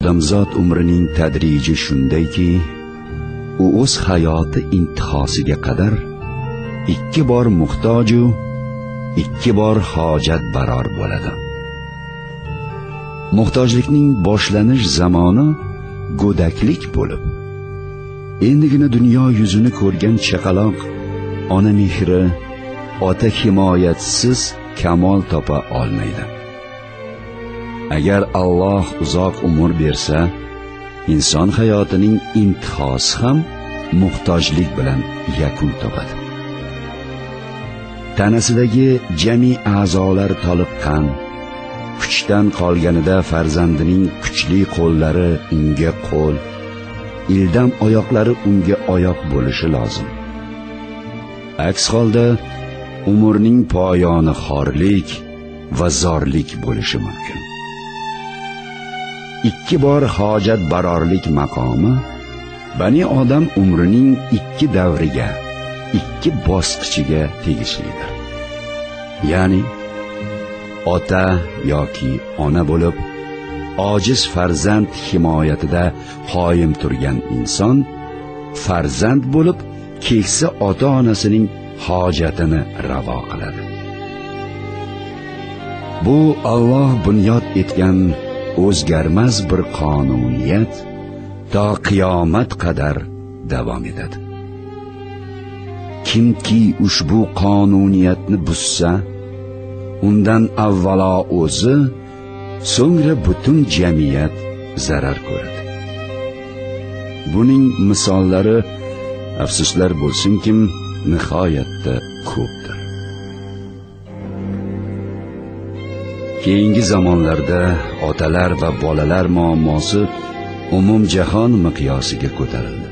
odamzod umrining tadriji shundayki u o'z hayoti intihosiga qadar ikki bor muhtoju ikki bor hojat baror bo'ladi. Muhtojlikning boshlanish zamoni go'daklik bo'lib endigina dunyo yuzini ko'rgan chaqaloq ona mehri ota himoyatsiz kamol topa olmaydi. Agar alloh uzoq umr bersa inson hayotining intihosi ham muhtojlik bilan yakun topadi. Tanasidagi jami a'zolar toliqqan kuchdan qolganida farzandining kuchli qo'llari unga qo'l ildam oyoqlari unga oyoq bo'lishi lozim. Aks holda umrning poyoni xorlik va zorlik bo'lishi mumkin. Ikki bor hojat barorlik maqomi bani odam umrining ikki davriga ikki bosqichiga tegishlidir. Ya'ni ota yoki ona bo'lib ojiz farzand himoyatida qoyim turgan inson farzand bo'lib keksa ota onasining hojatini ravo qiladi. Bu Alloh bunyod etgan o'zgarmas bir qonuniyat to qiyomat qadar davom etadi. Kimki ushbu qonuniyatni buzsa undan avvalo o'zi so'ngra butun jamiyat zarar ko'radi. Buning misollari afsuslar bo'lsinkim nihoyatda ko'pdir. Keyingi zamonlarda otalar va bolalar muammosi umumjahon miqyosiga ko'tarildi.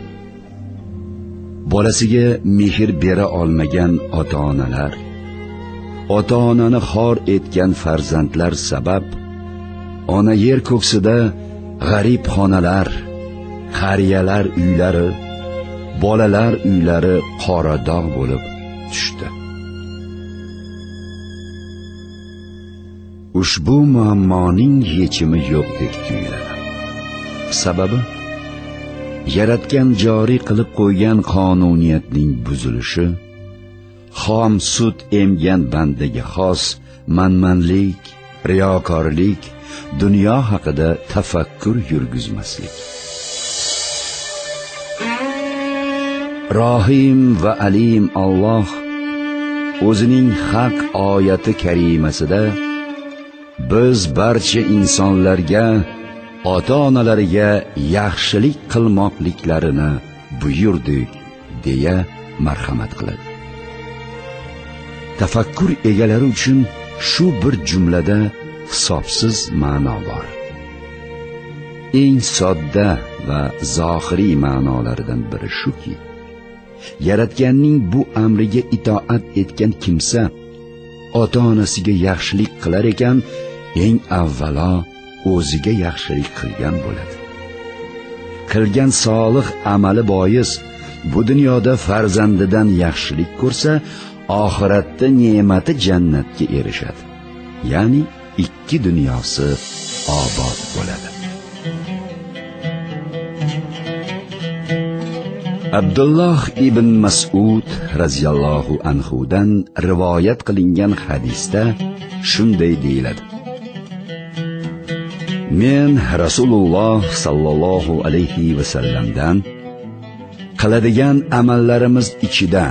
Bolasiga mehr bera olmagan ota onalar ota onani xor etgan farzandlar sabab ona yer ko'ksida g'arib xonalar qariyalar uylari bolalar uylari qora dog' bo'lib tushdi. Ushbu muammoning yechimi yo'qdek tuyuladi. Sababi yaratgan joriy qilib qo'ygan qonuniyatning buzilishi xom sut emgan bandaga xos manmanlik riyokorlik dunyo haqida tafakkur yurgizmaslik. Rohim va alim Alloh o'zining haq oyati karimasida biz barcha insonlarga ota onalariga yaxshilik qilmoqliklarini buyurdik deya marhamat qiladi. Tafakkur egalari uchun shu bir jumlada hisobsiz ma'no bor. Eng sodda va zohiriy ma'nolaridan biri shuki yaratganning bu amriga itoat etgan kimsa ota onasiga yaxshilik qilar ekan eng avvalo o'ziga yaxshilik qilgan bo'ladi. Qilgan solih amali bois bu dunyoda farzandidan yaxshilik ko'rsa oxiratda ne'mati jannatga erishadi. Ya'ni ikki dunyosi obod bo'ladi. Abdulloh ibn mas'ud raziyallohu anhudan rivoyat qilingan hadisda shunday deyiladi. Men rasululloh sallallohu alayhi vasallamdan qiladigan amallarimiz ichida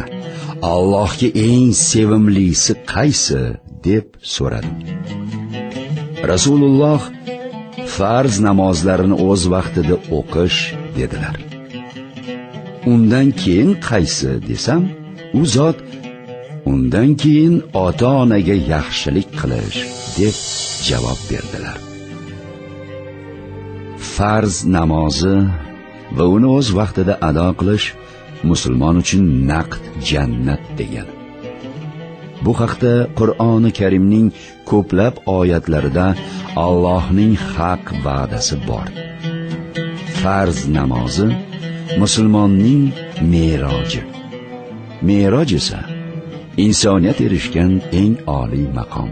allohga eng sevimlisi qaysi deb so'radim. Rasululloh farz namozlarini o'z vaqtida o'qish dedilar. Undan keyin qaysi desam u zot undan keyin ota onaga yaxshilik qilish deb javob berdilar. Farz namozi va uni o'z vaqtida ado qilish musulmon uchun naqd jannat degan. Bu haqda qur'oni karimning ko'plab oyatlarida allohning haq va'dasi bor. Farz namozi musulmonning meroji. Meroj esa insoniyat erishgan eng oliy maqom.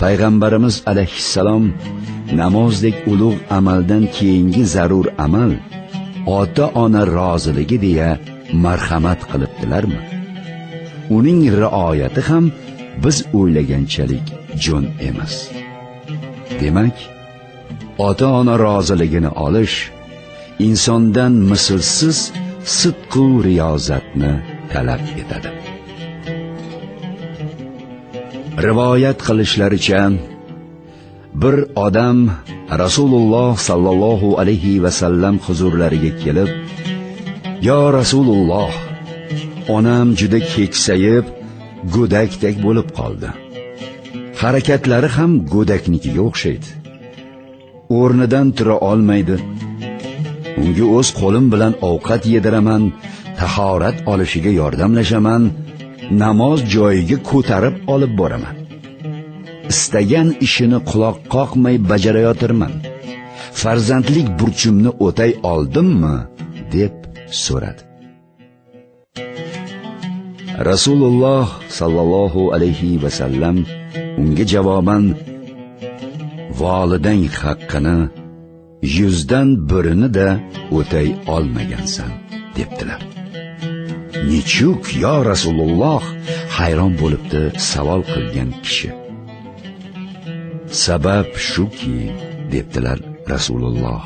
Payg'ambarimiz alayhissalom namozdek ulug' amaldan keyingi zarur amal ota ona roziligi deya marhamat qilibdilarmi? Uning rioyati ham biz o'ylaganchalik jo'n emas. Demak ota ona roziligini olish insondan mislsiz sidqu riyozatni talab etadi. Rivoyat qilishlaricha bir odam rasululloh sallallohu alayhi vasallam huzurlariga kelib yo rasululloh onam juda keksayib go'dakdek bo'lib qoldi. Harakatlari ham go'daknikiga o'xshaydi. O'rnidan tura olmaydi. Unga o'z qo'lim bilan ovqat yediraman tahorat olishiga yordamlashaman namoz joyiga ko'tarib olib boraman. Istagan ishini quloq qoqmay bajarayotirman farzandlik burchimni o'tay oldimmi? deb so'radi. Rasululloh sollallohu alayhi vasallam unga javoban volidang haqqini yuzdan birini da o'tay olmagansan debdilar. Nechuk yo rasululloh? hayron bo'libdi savol qilgan kishi. Sabab shuki debdilar rasululloh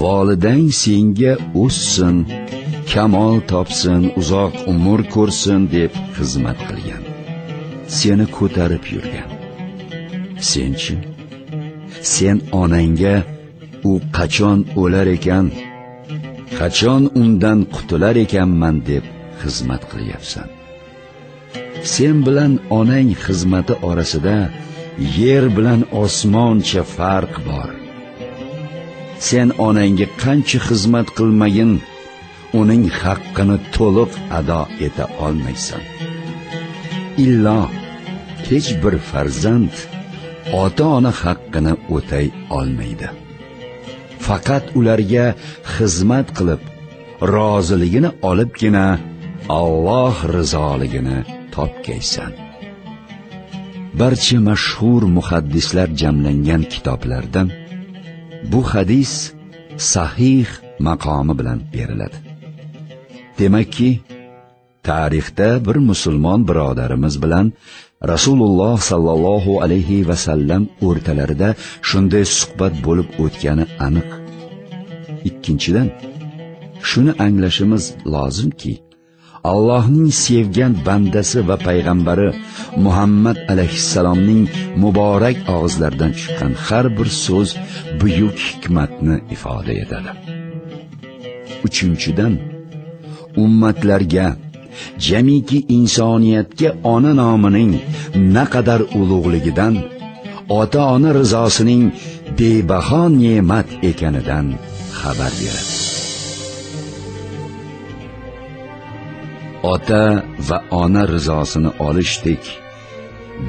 volidang senga o'ssin kamol topsin uzoq umr ko'rsin deb xizmat qilgan. Seni ko'tarib yurgan. Senchi sen onangga u qachon o'lar ekan? Qachon undan qutular ekanman deb xizmat qilyapsan? Sen bilan onang xizmati orasida yer bilan osmoncha farq bor. Sen onangga qancha xizmat qilmagin uning haqqini to'liq ado eta olmaysan. Illo hech bir farzand ota ona haqqini o'tay olmaydi. Faqat ularga xizmat qilib roziligini olibgina Alloh rizoligini topgaysan. Barcha mashhur muhaddislar jamlangan kitoblardan bu hadis sahih maqomi bilan beriladi. Demakki tarixda bir musulmon birodarimiz bilan rasululloh sollallohu alayhi vasallam o'rtalarida shunday suhbat bo'lib o'tgani aniq. Ikkinchidan shuni anglashimiz lozimki allohning sevgan bandasi va payg'ambari muhammad alayhissalomning muborak og'izlaridan chiqqan har bir so'z buyuk hikmatni ifoda etadi. Uchinchidan ummatlarga jamiki insoniyatga ona nomining naqadar ulug'ligidan ota ona rizosining bebaho ne'mat ekanidan xabar beradi. Ota va ona rizosini olishdek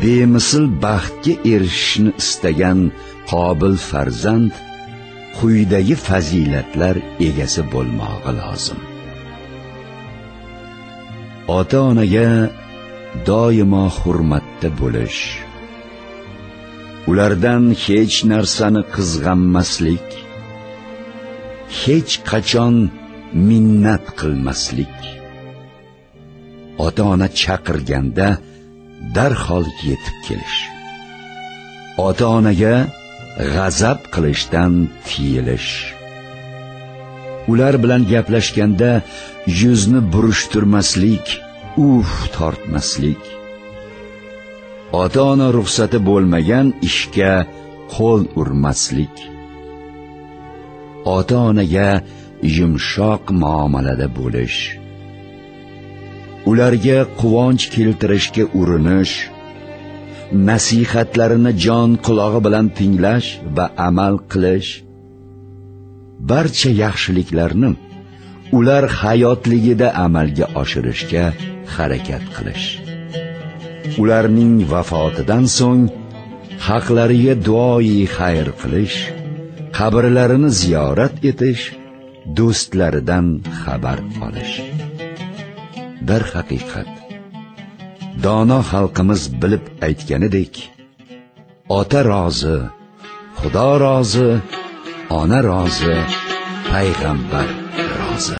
bemisl baxtga erishishni istagan qobil farzand quyidagi fazilatlar egasi bo'lmog'i lozim. Ota onaga doimo hurmatda bo'lish ulardan hech narsani qizg'anmaslik hech qachon minnat qilmaslik ota ona chaqirganda darhol yetib kelish. Ota onaga g'azab qilishdan tiyilish. Ular bilan gaplashganda yuzni burishtirmaslik uf tortmaslik. Ota ona ruxsati bo'lmagan ishga qo'l urmaslik. Ota onaga yumshoq muomalada bo'lish. Ularga quvonch keltirishga urinish nasihatlarini jon qulog'i bilan tinglash va amal qilish barcha yaxshiliklarni ular hayotligida amalga oshirishga harakat qilish. Ularning vafotidan so'ng haqlariga duoyi xayr qilish qabrlarini ziyorat etish do'stlaridan xabar olish. Darhaqiqat. Dono xalqimiz bilib aytganidek ota rozi xudo rozi ona rozi payg'ambar. rozi